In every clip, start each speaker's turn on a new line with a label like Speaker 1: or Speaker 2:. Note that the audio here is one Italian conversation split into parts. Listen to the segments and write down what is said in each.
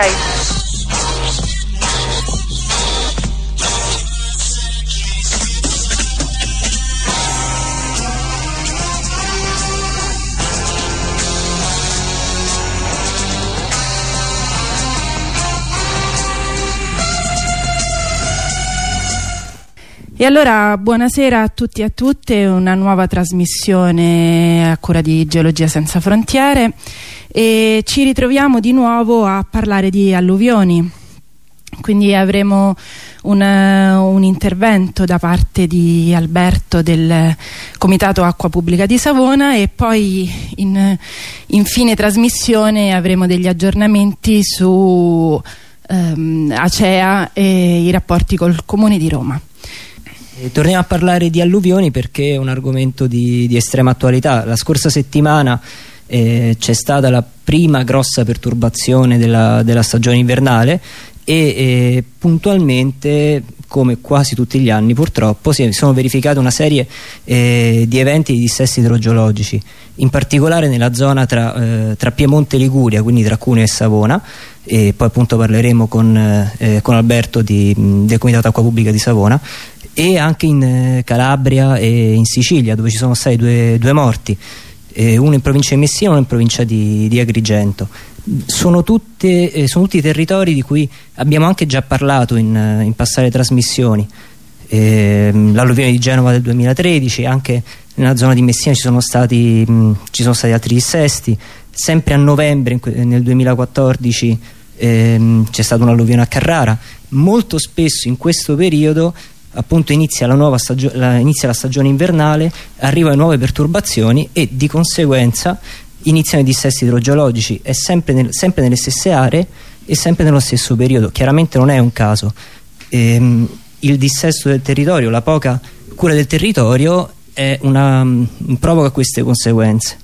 Speaker 1: Ok.
Speaker 2: E allora buonasera a tutti e a tutte, una nuova trasmissione a cura di Geologia Senza Frontiere e ci ritroviamo di nuovo a parlare di alluvioni. Quindi avremo un, un, intervento da parte di Alberto del Comitato Acqua Pubblica di Savona e poi in, in fine trasmissione avremo degli aggiornamenti su ehm, Acea e i rapporti col Comune di Roma.
Speaker 3: Torniamo a parlare di alluvioni perché è un argomento di, di estrema attualità. La scorsa settimana eh, c'è stata la prima grossa perturbazione della, della stagione invernale e eh, puntualmente come quasi tutti gli anni purtroppo si sono verificate una serie eh, di eventi di dissesti idrogeologici in particolare nella zona tra, eh, tra, Piemonte e Liguria quindi tra Cuneo e Savona e poi appunto parleremo con, eh, con Alberto di, del Comitato Acqua Pubblica di Savona e anche in eh, Calabria e in Sicilia dove ci sono stati due, due morti eh, uno in provincia di Messina e uno in provincia di, di Agrigento. Sono, tutte, eh, sono, tutti territori di cui abbiamo anche già parlato in, eh, in passate trasmissioni. Eh, l'alluvione di Genova del 2013 anche nella zona di Messina ci sono stati, mh, ci sono stati altri dissesti. Sempre a novembre nel 2014 ehm, c'è stata un'alluvione a Carrara. Molto spesso in questo periodo appunto inizia la, la, inizia la stagione invernale, arrivano nuove perturbazioni e di conseguenza iniziano i dissesti idrogeologici. È sempre, nel, sempre nelle stesse aree e sempre nello stesso periodo. Chiaramente non è un caso. Ehm, il dissesto del territorio la poca cura del territorio una, provoca queste conseguenze.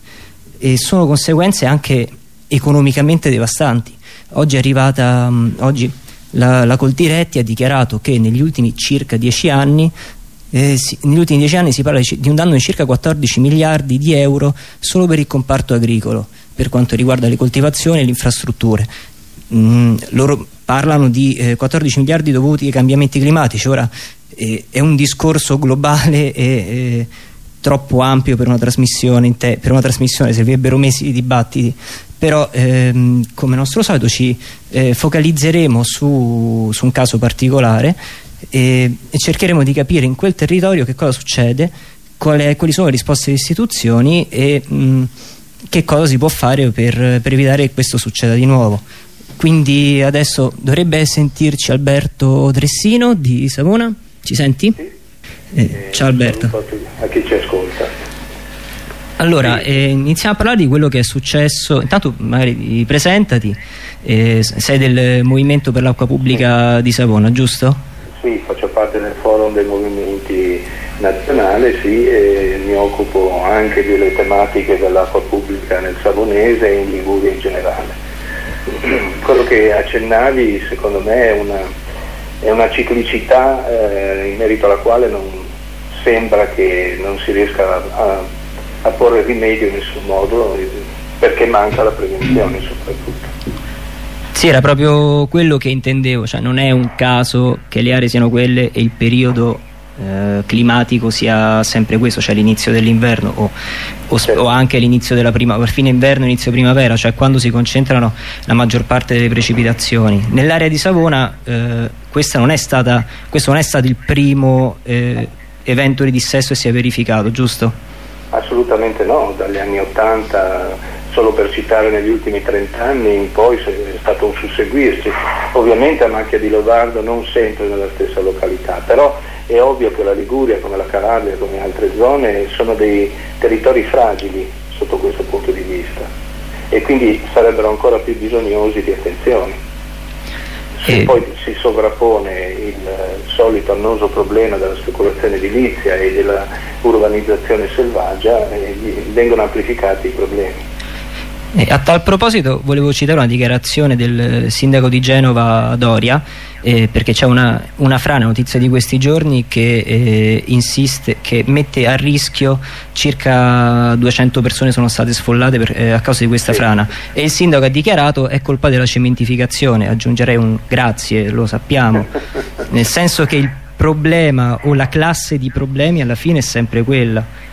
Speaker 3: E sono conseguenze anche economicamente devastanti. Oggi è arrivata oggi la, la Coldiretti ha dichiarato che negli ultimi circa dieci anni eh, si, negli ultimi dieci anni si parla di, di un danno di circa 14 miliardi di euro solo per il comparto agricolo per quanto riguarda le coltivazioni e le infrastrutture. Mm, loro parlano di eh, 14 miliardi dovuti ai cambiamenti climatici. Ora eh, è un discorso globale e eh, troppo ampio per una trasmissione, per una trasmissione servirebbero mesi di dibattiti però ehm, come nostro solito ci eh, focalizzeremo su, su, un caso particolare e, e, cercheremo di capire in quel territorio che cosa succede quali, quali sono le risposte delle istituzioni e mh, che cosa si può fare per, per evitare che questo succeda di nuovo quindi adesso dovrebbe sentirci Alberto Dressino di Savona ci senti? Sì. Eh, ciao Alberto
Speaker 4: a chi ci ascolta
Speaker 3: allora, eh, iniziamo a parlare di quello che è successo. Intanto, magari presentati. Eh, sei del Movimento per l'Acqua Pubblica di Savona, giusto?
Speaker 4: Sì, faccio parte del forum dei movimenti nazionale, sì, e mi occupo anche delle tematiche dell'acqua pubblica nel Savonese e in Liguria in generale. Quello che accennavi, secondo me, è una, è una ciclicità eh, in merito alla quale non sembra che non si riesca a, a a porre rimedio in nessun modo perché manca la prevenzione soprattutto.
Speaker 3: Sì, era proprio quello che intendevo, cioè non è un caso che le aree siano quelle e il periodo eh, climatico sia sempre questo, cioè l'inizio dell'inverno o, o, certo. o, anche l'inizio della primavera, fine inverno, inizio primavera, cioè quando si concentrano la maggior parte delle precipitazioni. Nell'area di Savona eh, non stata, questo non è stato il primo eh, evento di dissesto che si è verificato, giusto?
Speaker 4: Assolutamente no, dagli anni 80 solo per citare negli ultimi 30 anni in poi è stato un susseguirsi, ovviamente a macchia di Lovardo non sempre nella stessa località, però è ovvio che la Liguria come la Calabria come altre zone sono dei territori fragili sotto questo punto di vista e quindi sarebbero ancora più bisognosi di attenzione. Se poi si sovrappone il solito annoso problema della speculazione edilizia e della urbanizzazione selvaggia, eh, vengono amplificati i problemi.
Speaker 3: E a tal proposito volevo citare una dichiarazione del sindaco di Genova Doria eh, perché c'è una, una, frana, notizia di questi giorni che eh, insiste, che mette a rischio circa 200 persone sono state sfollate per, eh, a causa di questa frana. E il sindaco ha dichiarato è colpa della cementificazione, aggiungerei un grazie, lo sappiamo, nel senso che il problema o la classe di problemi alla fine è sempre quella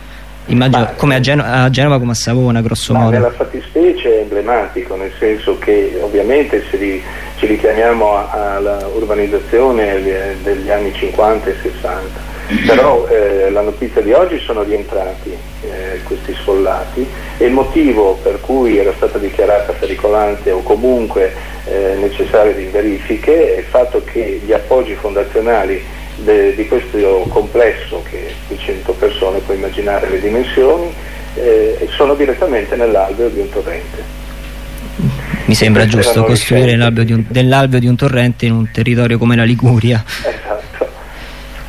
Speaker 3: immagino ma, come a, Geno a, Genova come a Savona grosso modo.
Speaker 4: nella fattispecie è emblematico nel senso che ovviamente se li, ci richiamiamo alla urbanizzazione degli anni 50 e 60 però eh, la notizia di oggi sono rientrati eh, questi sfollati e il motivo per cui era stata dichiarata pericolante o comunque eh, necessaria di verifiche è il fatto che gli appoggi fondazionali de, di questo complesso che di 100 persone, puoi immaginare le dimensioni, eh, sono direttamente nell'alveo di un torrente.
Speaker 3: Mi sembra giusto costruire dell'alveo di un torrente in un territorio come la Liguria.
Speaker 4: Esatto.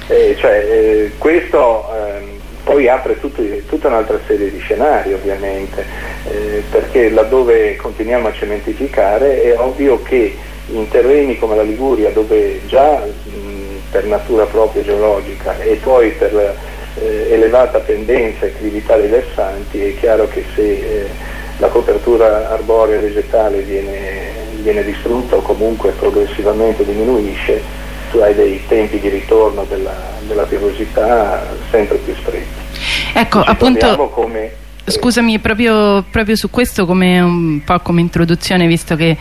Speaker 4: Eh, cioè, eh, questo ehm, poi apre tutti, tutta un'altra serie di scenari ovviamente, eh, perché laddove continuiamo a cementificare è ovvio che in terreni come la Liguria dove già per natura propria geologica e poi per eh, elevata pendenza e crività dei versanti, è chiaro che se eh, la copertura arborea e vegetale viene, viene distrutta o comunque progressivamente diminuisce, tu hai dei tempi di ritorno della, della piovosità sempre più stretti.
Speaker 2: Ecco, appunto... Come Scusami, proprio, proprio, su questo come un po' come introduzione, visto che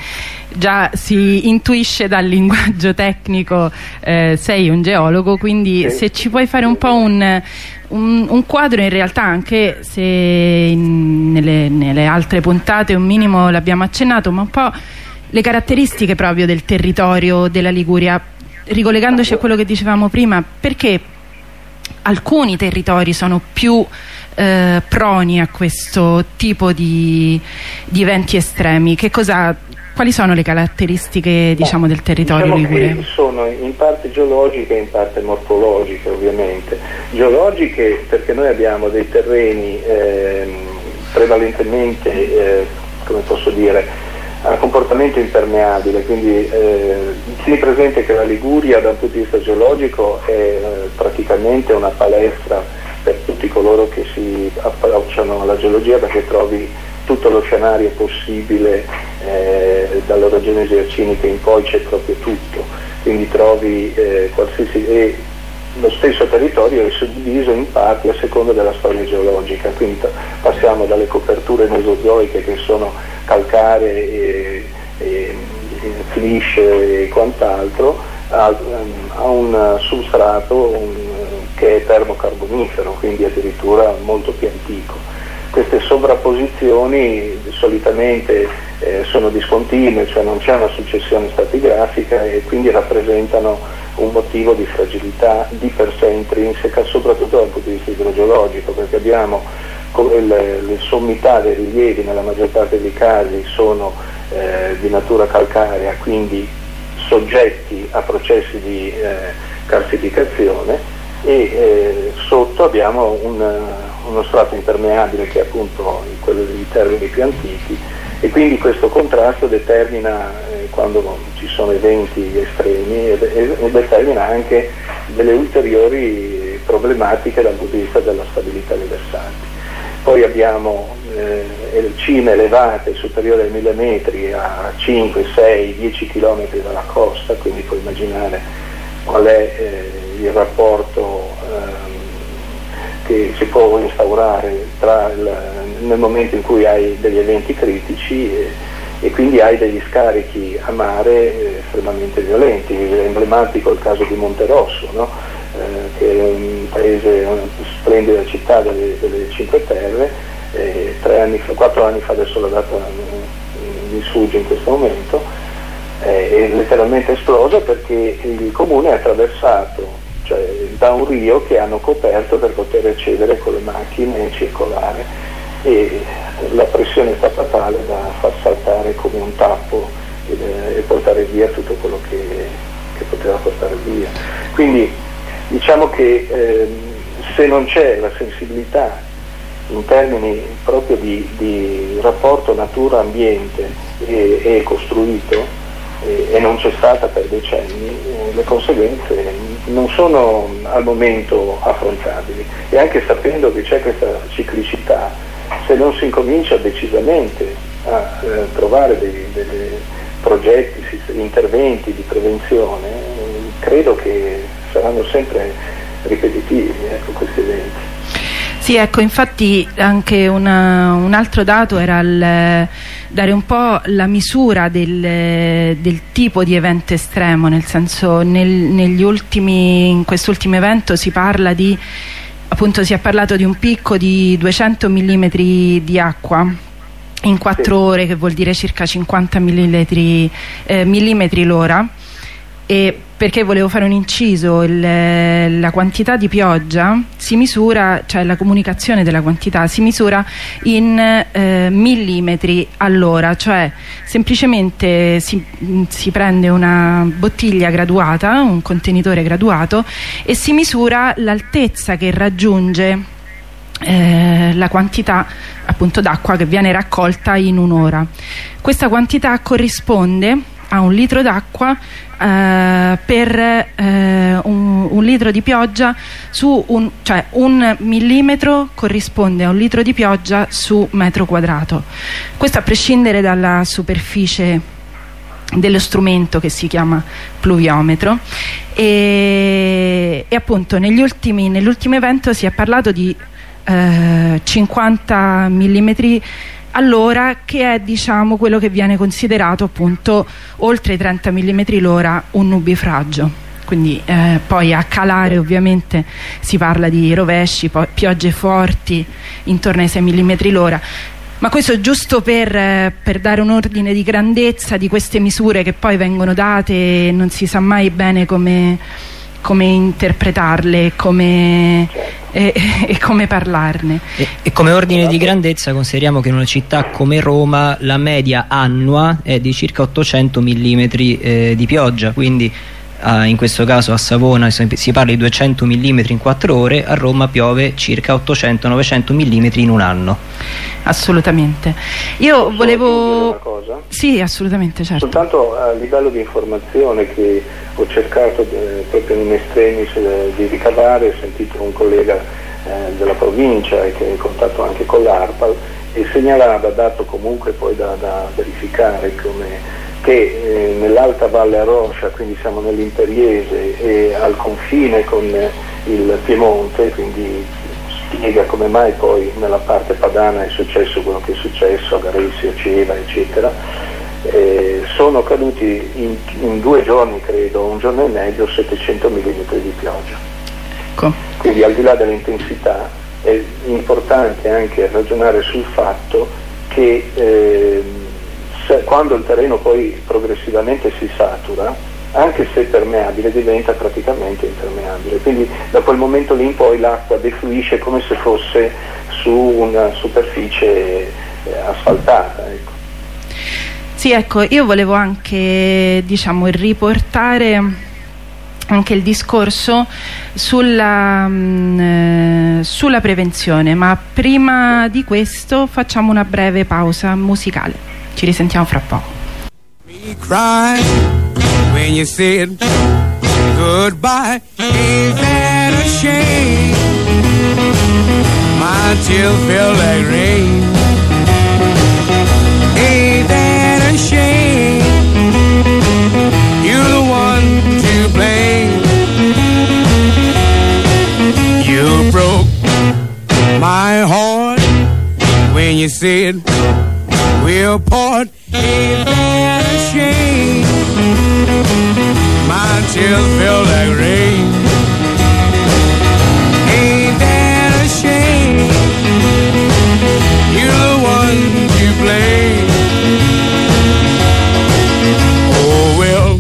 Speaker 2: già si intuisce dal linguaggio tecnico, eh, sei un geologo, quindi se ci puoi fare un po' un, un, un quadro in realtà anche se in, nelle, nelle altre puntate un minimo l'abbiamo accennato, ma un po' le caratteristiche proprio del territorio della Liguria, ricollegandoci a quello che dicevamo prima, perché alcuni territori sono più eh, proni a questo tipo di, di eventi estremi? Cosa, quali sono le caratteristiche diciamo, del territorio
Speaker 4: diciamo ligure? Sono in parte geologiche e in parte morfologiche ovviamente. Geologiche perché noi abbiamo dei terreni eh, prevalentemente, eh, come posso dire, a comportamento impermeabile, quindi eh, tieni presente che la Liguria da un punto di vista geologico è eh, praticamente una palestra tutti coloro che si approcciano alla geologia perché trovi tutto lo scenario possibile eh, dall'orogenesi arcinica in poi c'è proprio tutto, quindi trovi eh, qualsiasi e lo stesso territorio è suddiviso in parti a seconda della storia geologica, quindi passiamo dalle coperture mesozoiche che sono calcare e, e, flish e quant'altro a, a un substrato, un, che è termocarbonifero, quindi addirittura molto più antico. Queste sovrapposizioni solitamente eh, sono discontinue, cioè non c'è una successione stratigrafica e quindi rappresentano un motivo di fragilità di per sé intrinseca, soprattutto dal punto di vista idrogeologico, perché abbiamo le, le sommità dei rilievi nella maggior parte dei casi sono eh, di natura calcarea, quindi soggetti a processi di eh, calcificazione e eh, sotto abbiamo un, uno strato impermeabile che è appunto quello dei termini più antichi e quindi questo contrasto determina eh, quando ci sono eventi estremi e, e, determina anche delle ulteriori problematiche dal punto di vista della stabilità dei versanti. Poi abbiamo eh, cime elevate superiori ai 1000 metri a 5, 6, 10 km dalla costa, quindi puoi immaginare qual è eh, il rapporto ehm, che si può instaurare il, nel momento in cui hai degli eventi critici e, e quindi hai degli scarichi a mare eh, estremamente violenti. È emblematico il caso di Monterosso, no? eh, che è un paese, una splendida città delle, delle Cinque Terre, eh, anni fa, quattro anni fa, adesso la data mi sfugge in questo momento, è letteralmente esplosa perché il comune ha attraversato da un rio che hanno coperto per poter accedere con le macchine e circolare e la pressione è stata tale da far saltare come un tappo e, e portare via tutto quello che, che, poteva portare via. Quindi diciamo che eh, se non c'è la sensibilità in termini proprio di, di rapporto natura-ambiente e, e costruito, e, e non c'è stata per decenni, eh, le conseguenze non sono al momento affrontabili e anche sapendo che c'è questa ciclicità, se non si incomincia decisamente a eh, trovare dei, dei progetti, interventi di prevenzione, credo che saranno sempre ripetitivi ecco, questi eventi.
Speaker 2: Sì, ecco, infatti anche una, un altro dato era il, dare un po' la misura del, del, tipo di evento estremo, nel senso nel, negli ultimi, in quest'ultimo evento si parla di, appunto si è parlato di un picco di 200 mm di acqua in 4 sì. ore che vuol dire circa 50 mm, eh, millimetri l'ora e perché volevo fare un inciso il, la quantità di pioggia si misura cioè la comunicazione della quantità si misura in eh, millimetri all'ora cioè semplicemente si, si, prende una bottiglia graduata un contenitore graduato e si misura l'altezza che raggiunge eh, la quantità appunto d'acqua che viene raccolta in un'ora. Questa quantità corrisponde a un litro d'acqua eh, per eh, un, un, litro di pioggia su un, cioè un millimetro corrisponde a un litro di pioggia su metro quadrato. Questo a prescindere dalla superficie dello strumento che si chiama pluviometro. E, e appunto nell'ultimo evento si è parlato di eh, 50 millimetri all'ora che è diciamo quello che viene considerato appunto oltre i 30 mm l'ora un nubifragio. Quindi eh, poi a calare ovviamente si parla di rovesci, piogge forti intorno ai 6 mm l'ora. Ma questo giusto per, eh, per, dare un ordine di grandezza di queste misure che poi vengono date e non si sa mai bene come, come interpretarle come, e, e, come parlarne.
Speaker 3: E, e, come ordine di grandezza consideriamo che in una città come Roma la media annua è di circa 800 mm eh, di pioggia, quindi Uh, in questo caso a Savona si parla di 200 mm in 4 ore, a Roma piove circa 800-900 mm in un anno.
Speaker 2: Assolutamente. Io Posso volevo... Una cosa? Sì, assolutamente, certo.
Speaker 4: Soltanto a livello di informazione che ho cercato eh, proprio in estremis eh, di ricavare, ho sentito un collega eh, della provincia che è in contatto anche con l'ARPAL e segnalava, dato comunque poi da, da verificare come che eh, nell'Alta Valle Aroscia, quindi siamo nell'Imperiese e al confine con il Piemonte, quindi spiega come mai poi nella parte padana è successo quello che è successo a Garesio, Ceva, eccetera, eh, sono caduti in, in, due giorni, credo, un giorno e mezzo, 700 mm di pioggia. Ecco. Quindi al di là dell'intensità è importante anche ragionare sul fatto che eh, se, quando il terreno poi progressivamente si satura, anche se permeabile diventa praticamente impermeabile. Quindi da quel momento lì in poi l'acqua defluisce come se fosse su una superficie eh, asfaltata. Ecco.
Speaker 2: Sì, ecco, io volevo anche diciamo, riportare anche il discorso sulla, mh, mm, eh, sulla prevenzione, ma prima di questo facciamo una breve pausa musicale. Ci risentiamo fra poco. when you said goodbye. Ain't that a shame? My tears feel like rain. Ain't that a shame? You're the one to blame. You broke my heart when you said we'll part. A shame? My tears feel like rain. Ain't that a shame? You're the one to blame. Oh well,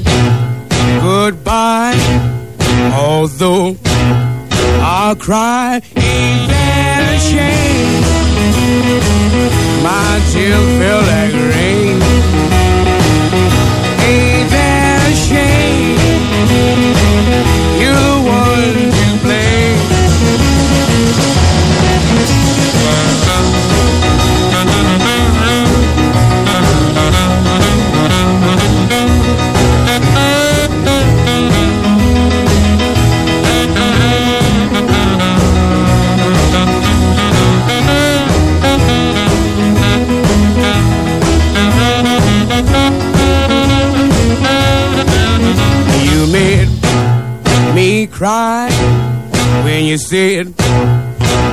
Speaker 2: goodbye. Although I'll cry, ain't that a shame? My tears feel like rain.
Speaker 1: You said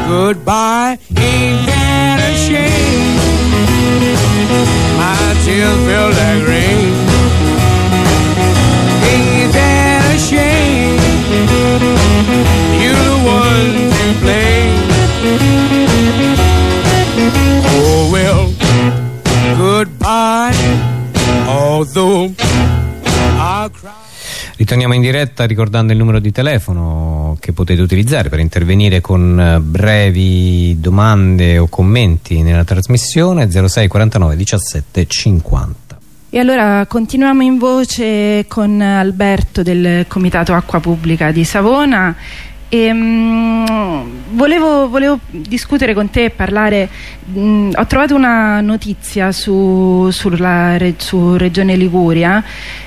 Speaker 1: goodbye. Ain't that a shame? My tears feel like rain. Ain't that a shame? You're the one to blame. Oh well, goodbye. Although I cry.
Speaker 5: Ritorniamo in diretta ricordando il numero di telefono che potete utilizzare per intervenire con eh, brevi domande o commenti nella trasmissione 06 49 17 50.
Speaker 2: E allora continuiamo in voce con Alberto del Comitato Acqua Pubblica di Savona e, mh, volevo, volevo, discutere con te e parlare mh, ho trovato una notizia su, sulla, su Regione Liguria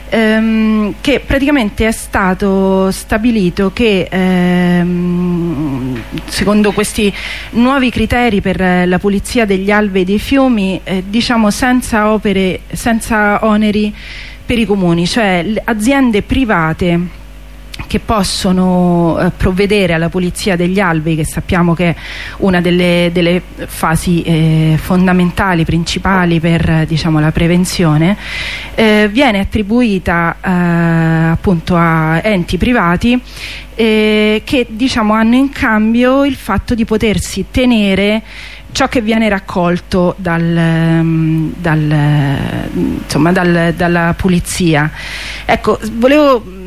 Speaker 2: ehm, che praticamente è stato stabilito che ehm, secondo questi nuovi criteri per la pulizia degli alvei e dei fiumi eh, diciamo senza opere senza oneri per i comuni cioè aziende private che possono eh, provvedere alla pulizia degli alvei che sappiamo che è una delle, delle fasi eh, fondamentali, principali per diciamo, la prevenzione eh, viene attribuita eh, appunto a enti privati eh, che diciamo, hanno in cambio il fatto di potersi tenere ciò che viene raccolto dal, mm, dal, insomma, dal, dalla pulizia. Ecco volevo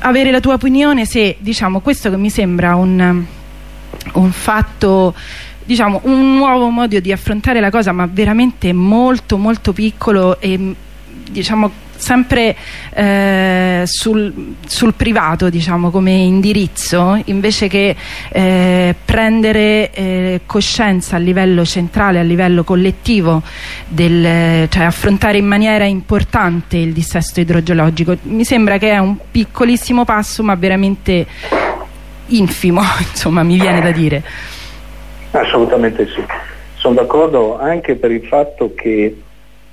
Speaker 2: avere la tua opinione se diciamo questo che mi sembra un, un fatto diciamo un nuovo modo di affrontare la cosa ma veramente molto molto piccolo e diciamo sempre eh, sul, sul, privato diciamo come indirizzo invece che eh, prendere eh, coscienza a livello centrale a livello collettivo del, cioè affrontare in maniera importante il dissesto idrogeologico. Mi sembra che è un piccolissimo passo ma veramente infimo insomma mi viene da dire.
Speaker 4: Assolutamente sì. Sono d'accordo anche per il fatto che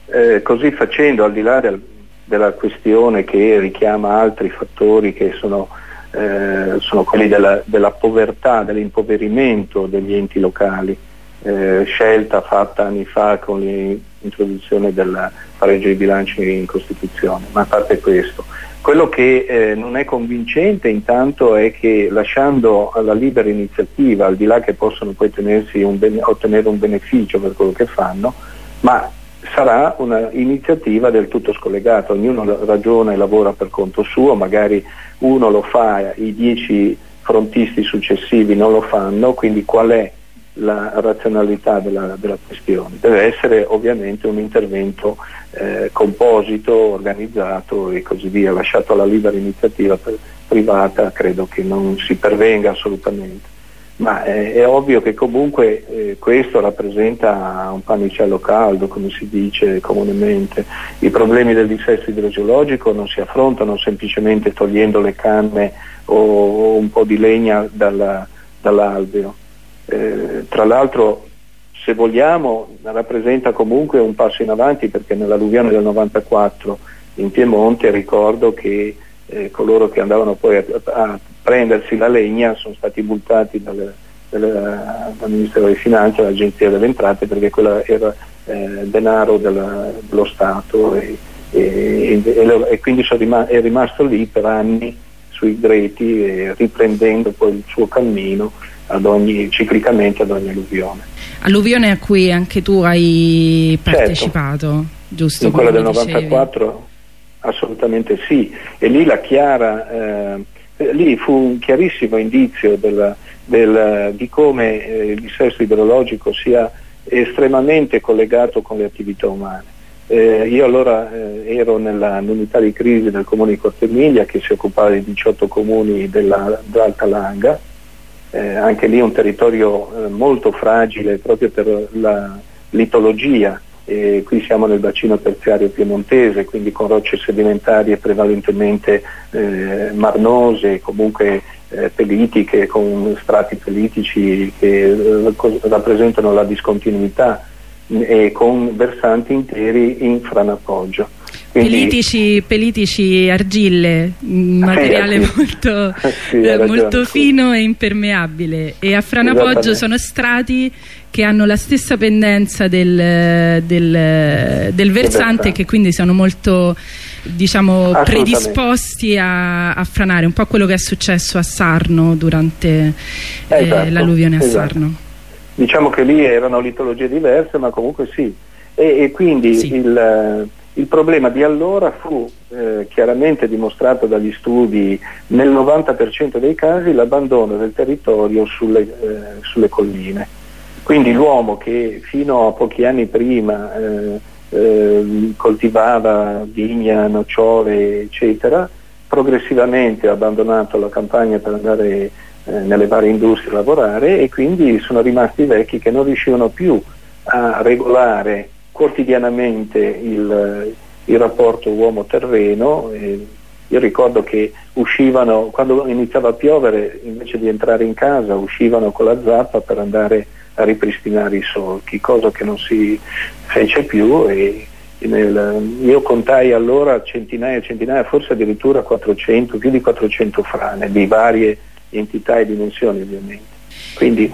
Speaker 4: eh, così facendo al di là del della questione che richiama altri fattori che sono, eh, sono quelli della, della, povertà, dell'impoverimento degli enti locali, eh, scelta fatta anni fa con l'introduzione del pareggio di bilanci in Costituzione, ma a parte questo. Quello che eh, non è convincente intanto è che lasciando alla libera iniziativa, al di là che possono poi un ottenere un beneficio per quello che fanno, ma sarà un'iniziativa del tutto scollegata, ognuno ragiona e lavora per conto suo, magari uno lo fa, i dieci frontisti successivi non lo fanno, quindi qual è la razionalità della, della questione? Deve essere ovviamente un intervento eh, composito, organizzato e così via, lasciato alla libera iniziativa privata credo che non si pervenga assolutamente ma eh, è ovvio che comunque eh, questo rappresenta un pannicello caldo, come si dice comunemente. I problemi del dissesto idrogeologico non si affrontano semplicemente togliendo le canne o, o un po' di legna dalla, dall'alveo. Eh, tra l'altro se vogliamo rappresenta comunque un passo in avanti perché nell'alluvione del 94 in Piemonte ricordo che eh, coloro che andavano poi a, a prendersi la legna sono stati multati dal, dal, dal Ministero delle Finanze, dall'Agenzia delle Entrate perché quello era eh, denaro della, dello Stato e, e, e, e quindi rima è rimasto lì per anni sui greti riprendendo poi il suo cammino ad ogni, ciclicamente ad ogni alluvione.
Speaker 2: Alluvione a cui anche tu hai certo. partecipato, certo. giusto?
Speaker 4: In quella del 94 assolutamente sì. E lì chiara eh, eh, lì fu un chiarissimo indizio del, del, di come eh, il dissesto idrologico sia estremamente collegato con le attività umane. Eh, io allora eh, ero nell'unità di crisi del comune di Cortemiglia che si occupava di 18 comuni dell'Alta Langa, eh, anche lì un territorio molto fragile proprio per la litologia e qui siamo nel bacino terziario piemontese, quindi con rocce sedimentarie prevalentemente eh, marnose, comunque eh, pelitiche, con strati pelitici che eh, rappresentano la discontinuità e con versanti interi in franappoggio. Quindi-
Speaker 2: Pelitici, pelitici argille, un materiale
Speaker 4: sì.
Speaker 2: molto,
Speaker 4: Sì, hai
Speaker 2: eh,
Speaker 4: ragione,
Speaker 2: molto
Speaker 4: sì.
Speaker 2: fino e impermeabile e a Franapoggio sono strati che hanno la stessa pendenza del, del- del versante che quindi sono molto diciamo predisposti a, a franare un po' quello che è successo a Sarno durante eh,
Speaker 4: Esatto,
Speaker 2: l'alluvione a
Speaker 4: esatto.
Speaker 2: Sarno
Speaker 4: Diciamo che lì erano litologie diverse, ma comunque sì. E, e quindi
Speaker 2: Sì.
Speaker 4: il, eh, il problema di allora fu eh, chiaramente dimostrato dagli studi nel 90% dei casi l'abbandono del territorio sulle, eh, sulle colline. Quindi l'uomo che fino a pochi anni prima eh, eh, coltivava vigna, nocciole, eccetera, progressivamente ha abbandonato la campagna per andare eh, nelle varie industrie a lavorare e quindi sono rimasti vecchi che non riuscivano più a regolare quotidianamente il, il rapporto uomo-terreno. e io ricordo che uscivano, quando iniziava a piovere, invece di entrare in casa, uscivano con la zappa per andare a ripristinare i solchi, cosa che non si fece più e nel- io contai allora centinaia e centinaia, forse addirittura 400, più di 400 frane di varie entità e dimensioni ovviamente. Quindi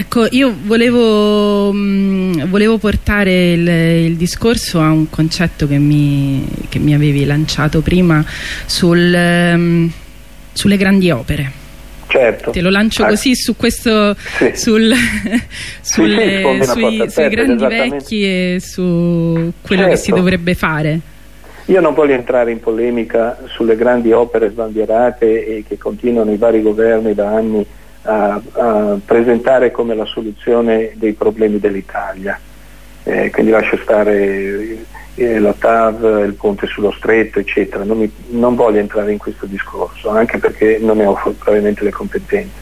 Speaker 2: Ecco, io volevo, mh, volevo portare il, il discorso a un concetto che mi, che mi avevi lanciato prima sul, ehm, sulle grandi opere.
Speaker 4: certo.
Speaker 2: Te lo lancio
Speaker 4: Ah,
Speaker 2: così su questo,
Speaker 4: Sì.
Speaker 2: sul, sulle-
Speaker 4: sfondi una
Speaker 2: sui, sui grandi vecchi e su quello che si
Speaker 4: Certo.
Speaker 2: dovrebbe fare.
Speaker 4: Io non voglio entrare in polemica sulle grandi opere sbandierate e che continuano i vari governi da anni a, a presentare come la soluzione dei problemi dell'Italia. Eh, quindi lascio stare eh, la TAV, il ponte sullo stretto, eccetera. Non, mi- non voglio entrare in questo discorso, anche perché non ne ho probabilmente le competenze.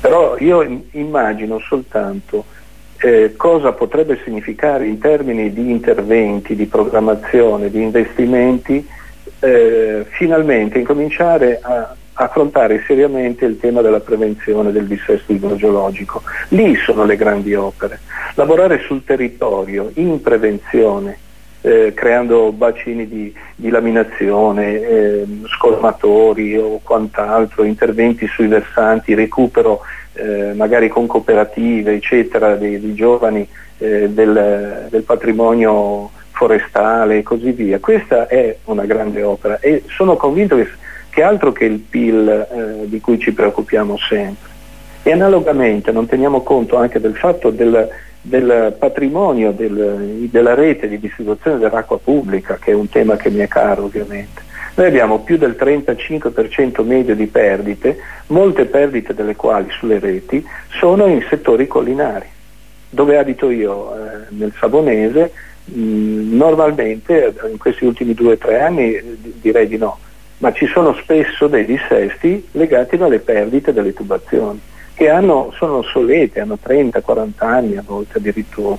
Speaker 4: Però io im- immagino soltanto eh, cosa potrebbe significare in termini di interventi, di programmazione, di investimenti, eh, finalmente incominciare a affrontare seriamente il tema della prevenzione del dissesto idrogeologico. Lì sono le grandi opere. Lavorare sul territorio in prevenzione, eh, creando bacini di, di laminazione, ehm, scolmatori o quant'altro, interventi sui versanti, recupero eh, magari con cooperative, eccetera, dei, dei giovani eh, del, del patrimonio forestale e così via. Questa è una grande opera e sono convinto che, che altro che il PIL eh, di cui ci preoccupiamo sempre. E analogamente non teniamo conto anche del fatto del, del patrimonio del- della rete di distribuzione dell'acqua pubblica, che è un tema che mi è caro ovviamente. Noi abbiamo più del 35% medio di perdite, molte perdite delle quali sulle reti sono in settori collinari. Dove abito io, eh, nel Savonese, mh, normalmente eh, in questi ultimi due o tre anni eh, di- direi di no, ma ci sono spesso dei dissesti legati dalle perdite delle tubazioni, che hanno, sono obsolete, hanno 30-40 anni a volte addirittura.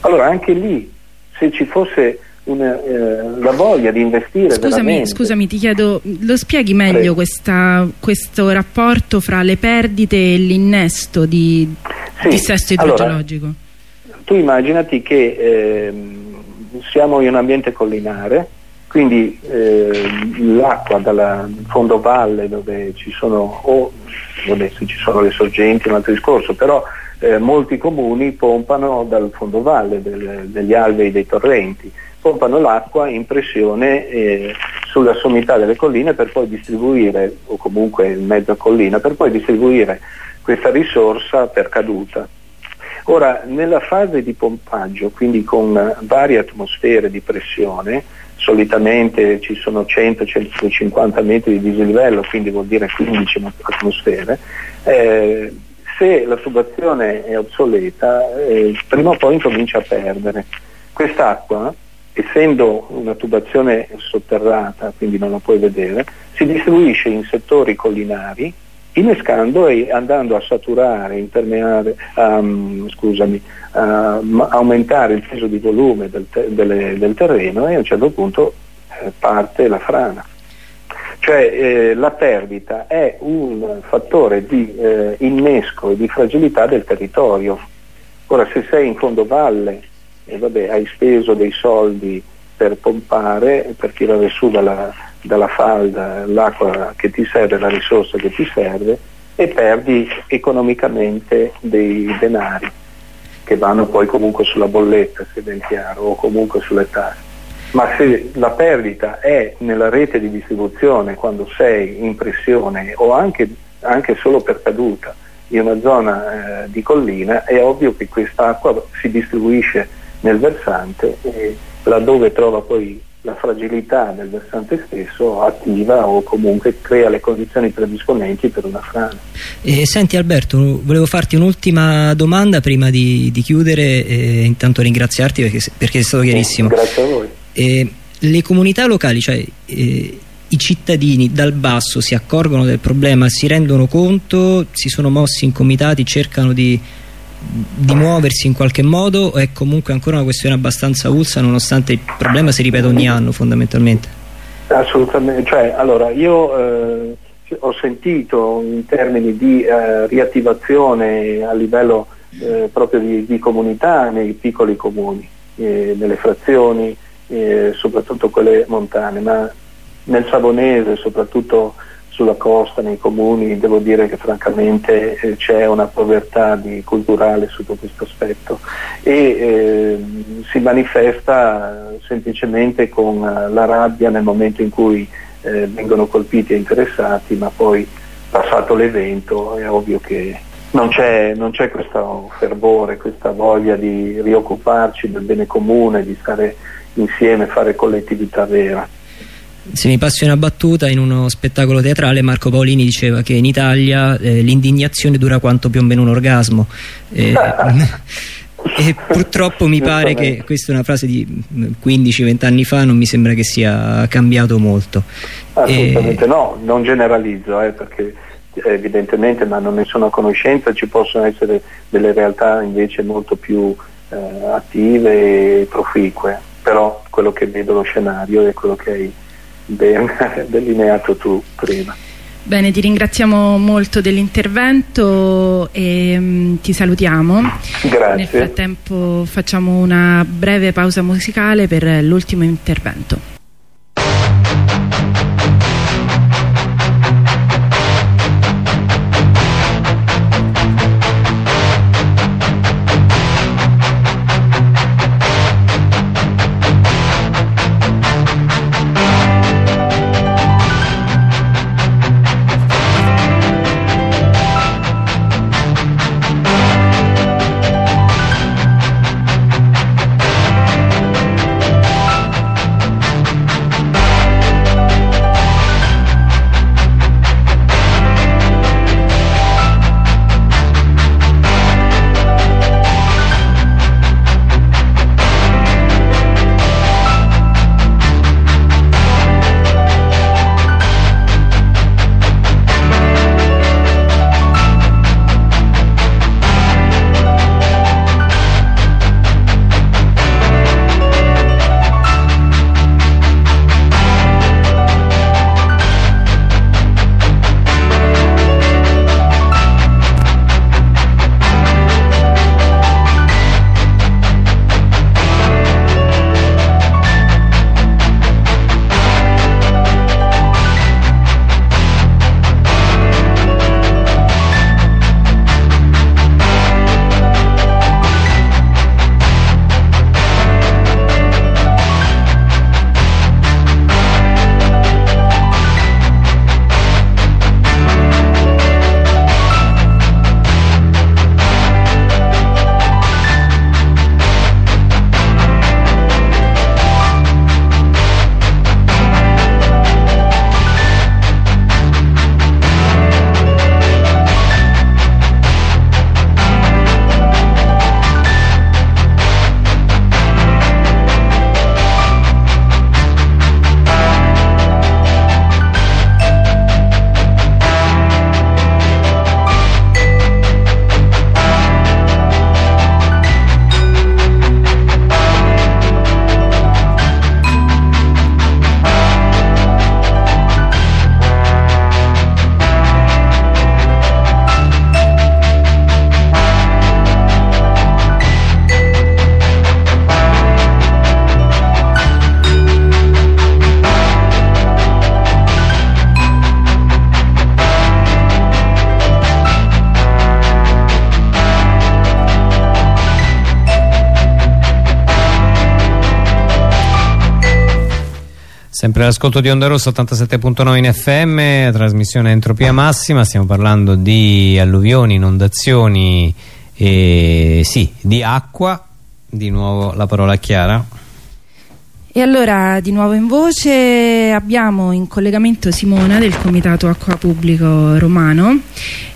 Speaker 4: Allora anche lì, se ci fosse una, eh, la voglia di investire
Speaker 2: Scusami, scusami, ti chiedo, lo spieghi meglio questa- questo rapporto fra le perdite e l'innesto di
Speaker 4: Sì,
Speaker 2: dissesto
Speaker 4: allora,
Speaker 2: idrogeologico?
Speaker 4: tu immaginati che ehm, siamo in un ambiente collinare, quindi ehm, l'acqua dal fondovalle dove ci sono, o se ci sono le sorgenti un altro discorso, però eh, molti comuni pompano dal fondovalle del- degli alvei dei torrenti, pompano l'acqua in pressione eh, sulla sommità delle colline per poi distribuire, o comunque in mezzo a collina, per poi distribuire questa risorsa per caduta. Ora, nella fase di pompaggio, quindi con eh, varie atmosfere di pressione, solitamente ci sono 100-150 metri di dislivello, quindi vuol dire 15 atmosfere, eh, se la tubazione è obsoleta, eh, prima o poi incomincia a perdere. Quest'acqua, essendo una tubazione sotterrata, quindi non la puoi vedere, si distribuisce in settori collinari innescando e andando a saturare, um, scusami, ma- aumentare il peso di volume del, te- delle- del terreno e a un certo punto eh, parte la frana. Cioè eh, la perdita è un fattore di eh, innesco e di fragilità del territorio. Ora se sei in fondovalle e vabbè, hai speso dei soldi per pompare, per tirare su dalla, dalla falda l'acqua che ti serve, la risorsa che ti serve e perdi economicamente dei denari che vanno poi comunque sulla bolletta, se ben chiaro, o comunque sulle tasse. Ma se la perdita è nella rete di distribuzione, quando sei in pressione o anche, anche solo per caduta in una zona eh, di collina, è ovvio che quest'acqua si distribuisce nel versante e laddove trova poi la fragilità del versante stesso attiva o comunque crea le condizioni predisponenti per una frana.
Speaker 3: Eh, senti Alberto, volevo farti un'ultima domanda prima di, di chiudere e intanto ringraziarti perché, perché è stato chiarissimo.
Speaker 4: Grazie a voi.
Speaker 3: Eh, le comunità locali, cioè eh, i cittadini dal basso si accorgono del problema, si rendono conto, si sono mossi in comitati, cercano di di muoversi in qualche modo è comunque ancora una questione abbastanza ulsa nonostante il problema si ripeta ogni anno fondamentalmente?
Speaker 4: Assolutamente, cioè allora io eh, ho sentito in termini di eh, riattivazione a livello eh, proprio di, di, comunità nei piccoli comuni, eh, nelle frazioni, eh, soprattutto quelle montane, ma nel Savonese soprattutto sulla costa, nei comuni, devo dire che francamente eh, c'è una povertà di, culturale sotto questo aspetto. E eh, si manifesta semplicemente con uh, la rabbia nel momento in cui eh, vengono colpiti e interessati, ma poi passato l'evento è ovvio che non c'è, non c'è questo fervore, questa voglia di rioccuparci del bene comune, di stare insieme, fare collettività vera
Speaker 3: se mi passi una battuta in uno spettacolo teatrale Marco Paolini diceva che in Italia eh, l'indignazione dura quanto più o meno un orgasmo. Eh, e purtroppo mi pare che questa è una frase di 15-20 anni fa non mi sembra che sia cambiato molto.
Speaker 4: Assolutamente e... no, non generalizzo eh, perché evidentemente ma non ne sono a conoscenza ci possono essere delle realtà invece molto più eh, attive e proficue però quello che vedo lo scenario è quello che hai ben delineato tu prima.
Speaker 2: Bene, ti ringraziamo molto dell'intervento e um, ti salutiamo.
Speaker 4: Grazie.
Speaker 2: Nel frattempo facciamo una breve pausa musicale per l'ultimo intervento.
Speaker 5: Sempre l'ascolto di Onda Rossa 87.9 in FM, trasmissione Entropia Massima, stiamo parlando di alluvioni, inondazioni e sì, di acqua. Di nuovo la parola a Chiara.
Speaker 2: E allora di nuovo in voce abbiamo in collegamento Simona del Comitato Acqua Pubblico Romano.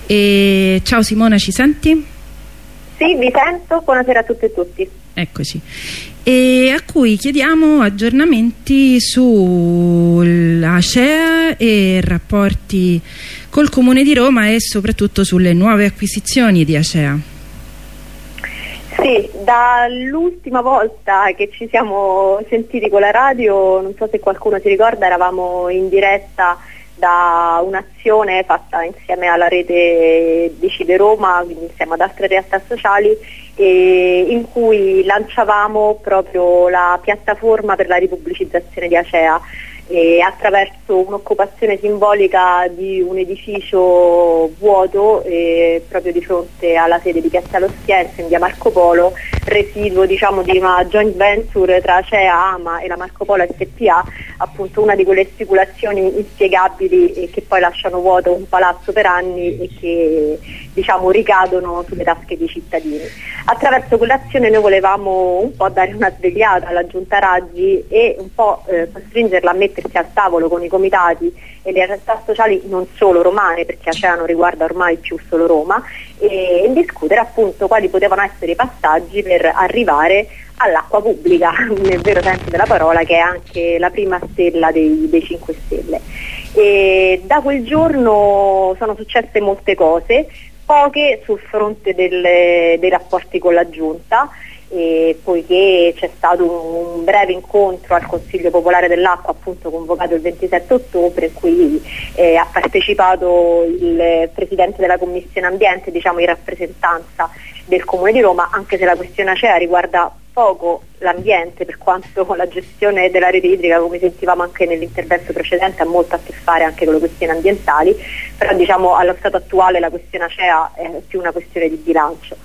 Speaker 2: E ciao Simona, ci senti?
Speaker 6: Sì, vi sento, buonasera a tutte e tutti.
Speaker 2: Eccoci. E a cui chiediamo aggiornamenti sull'ACEA e rapporti col Comune di Roma e soprattutto sulle nuove acquisizioni di ACEA.
Speaker 6: Sì, dall'ultima volta che ci siamo sentiti con la radio, non so se qualcuno si ricorda, eravamo in diretta da un'azione fatta insieme alla rete Decide Roma, quindi insieme ad altre realtà sociali, in cui lanciavamo proprio la piattaforma per la ripubblicizzazione di Acea e attraverso un'occupazione simbolica di un edificio vuoto eh, proprio di fronte alla sede di Piazza Lostiense in via Marco Polo, residuo diciamo, di una joint venture tra CEA, AMA e la Marco Polo SPA, appunto una di quelle speculazioni inspiegabili e che poi lasciano vuoto un palazzo per anni e che diciamo, ricadono sulle tasche dei cittadini. Attraverso quell'azione noi volevamo un po' dare una svegliata alla giunta Raggi e un po' eh, costringerla a mettersi al tavolo con i comitati e le realtà sociali non solo romane, perché Acea non riguarda ormai più solo Roma, e, discutere appunto quali potevano essere i passaggi per arrivare all'acqua pubblica, nel vero senso della parola, che è anche la prima stella dei, dei 5 Stelle. E da quel giorno sono successe molte cose, poche sul fronte delle, dei rapporti con la Giunta, e poiché c'è stato un, un, breve incontro al Consiglio Popolare dell'Acqua appunto convocato il 27 ottobre in cui eh, ha partecipato il Presidente della Commissione Ambiente diciamo in rappresentanza del Comune di Roma anche se la questione ACEA riguarda poco l'ambiente per quanto la gestione della rete idrica come sentivamo anche nell'intervento precedente ha molto a che fare anche con le questioni ambientali però diciamo allo stato attuale la questione ACEA è più una questione di bilancio.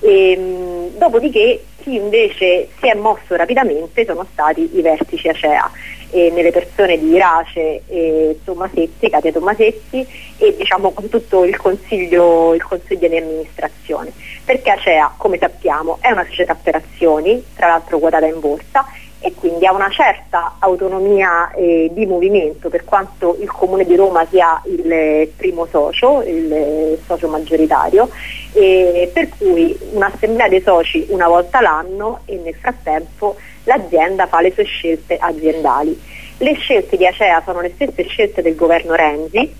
Speaker 6: E, ehm, dopodiché chi invece si è mosso rapidamente sono stati i vertici ACEA e nelle persone di Irace e Tomasetti, Katia Tomasetti e diciamo con tutto il consiglio, il consiglio di amministrazione. Perché ACEA come sappiamo è una società per azioni tra l'altro quotata in borsa e quindi ha una certa autonomia eh, di movimento per quanto il Comune di Roma sia il primo socio, il socio maggioritario, eh, per cui un'assemblea dei soci una volta l'anno e nel frattempo l'azienda fa le sue scelte aziendali. Le scelte di Acea sono le stesse scelte del governo Renzi,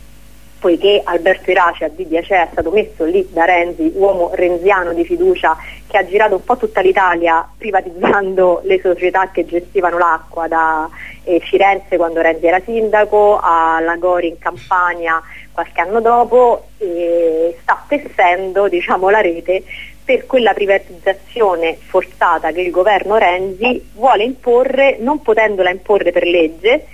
Speaker 6: poiché Alberto Irace a Didi Acea è stato messo lì da Renzi, uomo renziano di fiducia che ha girato un po' tutta l'Italia privatizzando le società che gestivano l'acqua da eh, Firenze quando Renzi era sindaco a Lagori in Campania qualche anno dopo e sta tessendo diciamo, la rete per quella privatizzazione forzata che il governo Renzi vuole imporre non potendola imporre per legge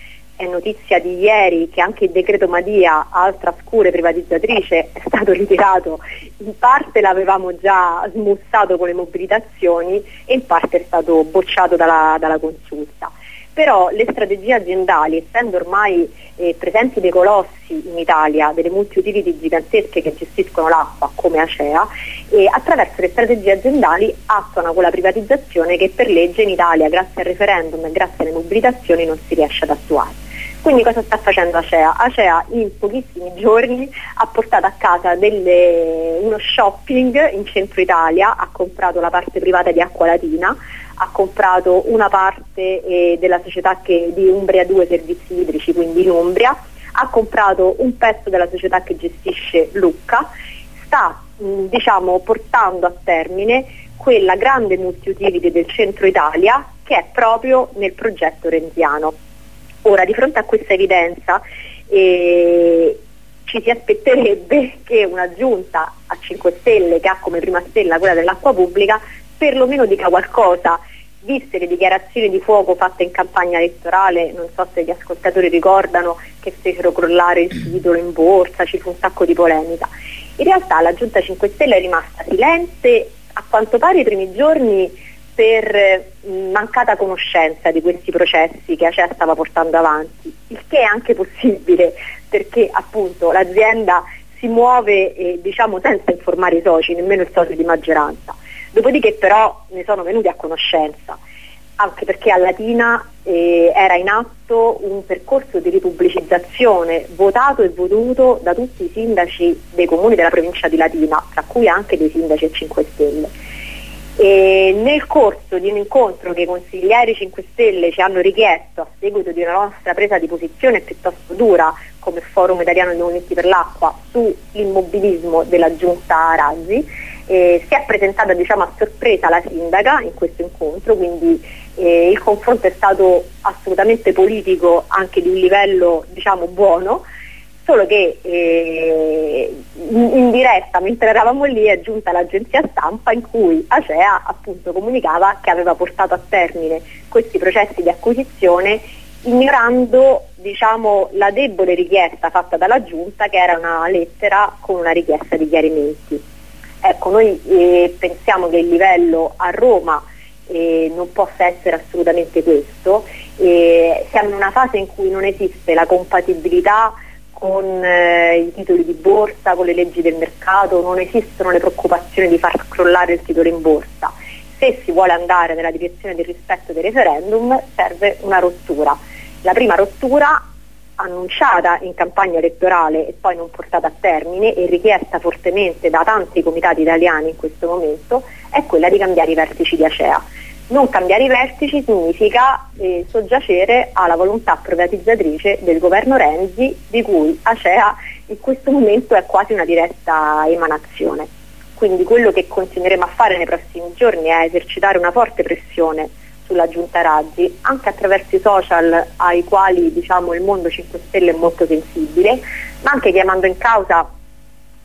Speaker 6: è notizia di ieri che anche il decreto Madia, altra scure privatizzatrice, è stato ritirato, in parte l'avevamo già smussato con le mobilitazioni e in parte è stato bocciato dalla, dalla consulta. Però le strategie aziendali, essendo ormai eh, presenti dei colossi in Italia, delle multiutility gigantesche che gestiscono l'acqua come Acea, eh, attraverso le strategie aziendali attuano quella privatizzazione che per legge in Italia, grazie al referendum e grazie alle mobilitazioni, non si riesce ad attuare. Quindi cosa sta facendo Acea? Acea in pochissimi giorni ha portato a casa delle, uno shopping in centro Italia, ha comprato la parte privata di Acqua Latina, ha comprato una parte eh, della società che, di Umbria 2 Servizi Idrici, quindi in Umbria, ha comprato un pezzo della società che gestisce Lucca, sta mh, diciamo, portando a termine quella grande multiutility del centro Italia che è proprio nel progetto renziano. Ora, di fronte a questa evidenza, eh, ci si aspetterebbe che una giunta a 5 Stelle, che ha come prima stella quella dell'acqua pubblica, perlomeno dica qualcosa, viste le dichiarazioni di fuoco fatte in campagna elettorale, non so se gli ascoltatori ricordano che fecero crollare il titolo in borsa, ci fu un sacco di polemica. In realtà la giunta 5 Stelle è rimasta silente, a quanto pare i primi giorni per mh, mancata conoscenza di questi processi che Acea stava portando avanti, il che è anche possibile perché appunto l'azienda si muove eh, diciamo senza informare i soci, nemmeno il socio di maggioranza. Dopodiché però ne sono venuti a conoscenza, anche perché a Latina eh, era in atto un percorso di ripubblicizzazione votato e voluto da tutti i sindaci dei comuni della provincia di Latina, tra cui anche dei sindaci a 5 Stelle e nel corso di un incontro che i consiglieri 5 Stelle ci hanno richiesto a seguito di una nostra presa di posizione piuttosto dura come Forum Italiano dei Movimenti per l'Acqua sull'immobilismo della giunta Razzi, eh, si è presentata diciamo, a sorpresa la sindaca in questo incontro, quindi eh, il confronto è stato assolutamente politico anche di un livello diciamo, buono solo che eh, in diretta mentre eravamo lì è giunta l'agenzia stampa in cui Acea appunto comunicava che aveva portato a termine questi processi di acquisizione ignorando diciamo, la debole richiesta fatta dalla giunta che era una lettera con una richiesta di chiarimenti. Ecco, noi eh, pensiamo che il livello a Roma eh, non possa essere assolutamente questo, eh, siamo in una fase in cui non esiste la compatibilità con eh, i titoli di borsa, con le leggi del mercato, non esistono le preoccupazioni di far crollare il titolo in borsa. Se si vuole andare nella direzione del rispetto del referendum serve una rottura. La prima rottura annunciata in campagna elettorale e poi non portata a termine e richiesta fortemente da tanti comitati italiani in questo momento è quella di cambiare i vertici di Acea non cambiare i vertici significa eh, soggiacere alla volontà privatizzatrice del governo Renzi di cui Acea in questo momento è quasi una diretta emanazione. Quindi quello che continueremo a fare nei prossimi giorni è esercitare una forte pressione sulla giunta Razzi, anche attraverso i social ai quali diciamo, il mondo 5 Stelle è molto sensibile, ma anche chiamando in causa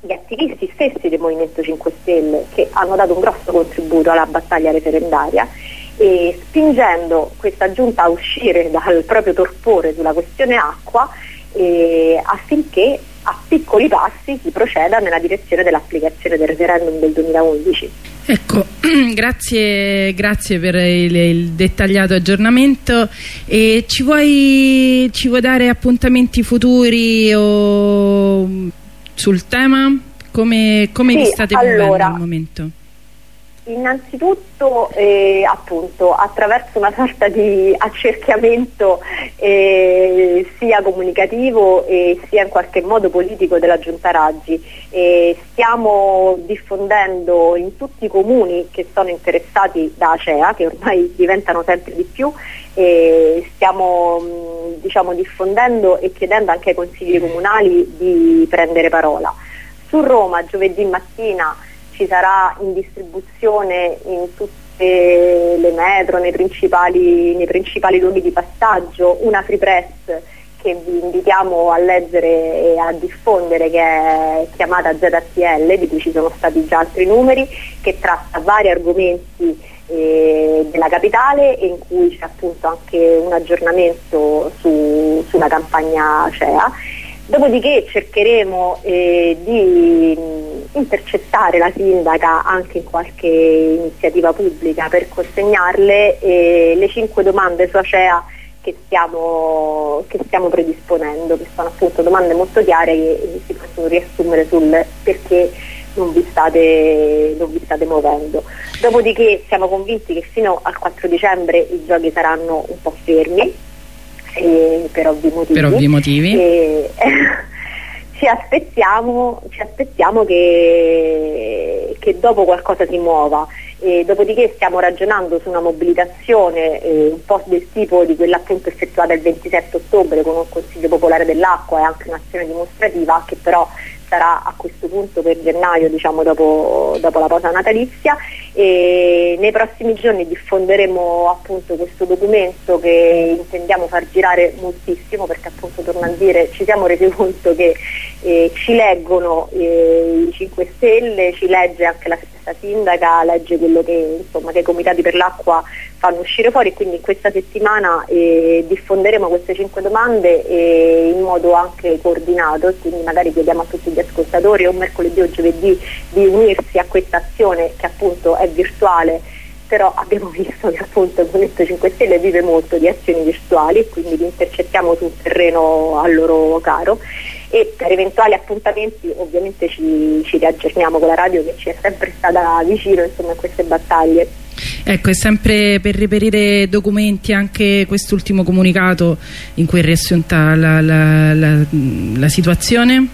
Speaker 6: gli attivisti stessi del Movimento 5 Stelle che hanno dato un grosso contributo alla battaglia referendaria e spingendo questa giunta a uscire dal proprio torpore sulla questione acqua eh, affinché a piccoli passi si proceda nella direzione dell'applicazione del referendum del 2011.
Speaker 2: Ecco, grazie, grazie per il, il, dettagliato aggiornamento. E ci, vuoi, ci vuoi dare appuntamenti futuri o sul tema? Come, come
Speaker 6: sì,
Speaker 2: vi state
Speaker 6: allora,
Speaker 2: al momento?
Speaker 6: Innanzitutto eh, appunto attraverso una sorta di accerchiamento eh, sia comunicativo e sia in qualche modo politico della Giunta Raggi. Eh, stiamo diffondendo in tutti i comuni che sono interessati da Acea, che ormai diventano sempre di più, stiamo mh, diciamo, diffondendo e chiedendo anche ai consigli comunali di prendere parola. Su Roma giovedì mattina ci sarà in distribuzione in tutte le metro, nei principali, nei principali luoghi di passaggio, una free press che vi invitiamo a leggere e a diffondere che è chiamata ZTL, di cui ci sono stati già altri numeri, che tratta vari argomenti eh, della capitale e in cui c'è appunto anche un aggiornamento su, sulla campagna CEA Dopodiché cercheremo eh, di intercettare la sindaca anche in qualche iniziativa pubblica per consegnarle eh, le cinque domande su Acea che stiamo, che stiamo, predisponendo, che sono appunto domande molto chiare che si possono riassumere sul perché non vi state, non vi state muovendo. Dopodiché siamo convinti che fino al 4 dicembre i giochi saranno un po' fermi eh, per ovvi motivi.
Speaker 2: Per ovvi motivi.
Speaker 6: E, ci aspettiamo, ci aspettiamo che, che, dopo qualcosa si muova. E dopodiché stiamo ragionando su una mobilitazione eh, un po' del tipo di quella appunto effettuata il 27 ottobre con un Consiglio Popolare dell'Acqua e anche un'azione dimostrativa che però sarà a questo punto per gennaio, diciamo dopo, dopo la pausa natalizia. E nei prossimi giorni diffonderemo appunto questo documento che intendiamo far girare moltissimo perché appunto torno a dire ci siamo resi conto che eh, ci leggono eh, i 5 Stelle, ci legge anche la stessa sindaca, legge quello che, insomma, che i comitati per l'acqua fanno uscire fuori quindi in questa settimana eh, diffonderemo queste 5 domande eh, in modo anche coordinato quindi magari chiediamo a tutti gli ascoltatori o mercoledì o giovedì di unirsi a questa azione che appunto è virtuale però abbiamo visto che appunto il Movimento 5 Stelle vive molto di azioni virtuali e quindi li intercettiamo su un terreno a loro caro e per eventuali appuntamenti ovviamente ci, ci riaggiorniamo con la radio che ci è sempre stata vicino insomma, in queste battaglie.
Speaker 2: Ecco, è sempre per reperire documenti anche quest'ultimo comunicato in cui è riassunta la, la, la, la situazione?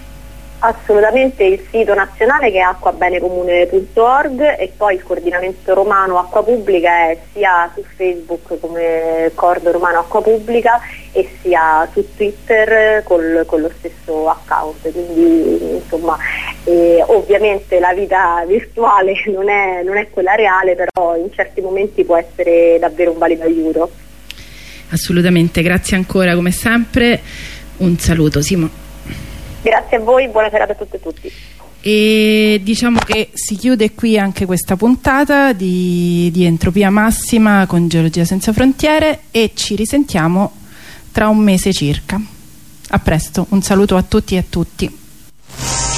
Speaker 6: Assolutamente il sito nazionale che è acquabenecomune.org e poi il coordinamento romano acqua pubblica è sia su Facebook come Cordo Romano Acqua Pubblica e sia su Twitter col, con lo stesso account. Quindi insomma eh, ovviamente la vita virtuale non è, non è quella reale, però in certi momenti può essere davvero un valido aiuto.
Speaker 2: Assolutamente, grazie ancora come sempre. Un saluto Simo.
Speaker 6: Grazie a voi, buona serata a tutte e tutti.
Speaker 2: E diciamo che si chiude qui anche questa puntata di, di Entropia Massima con Geologia Senza Frontiere e ci risentiamo tra un mese circa. A presto, un saluto a tutti e a tutti.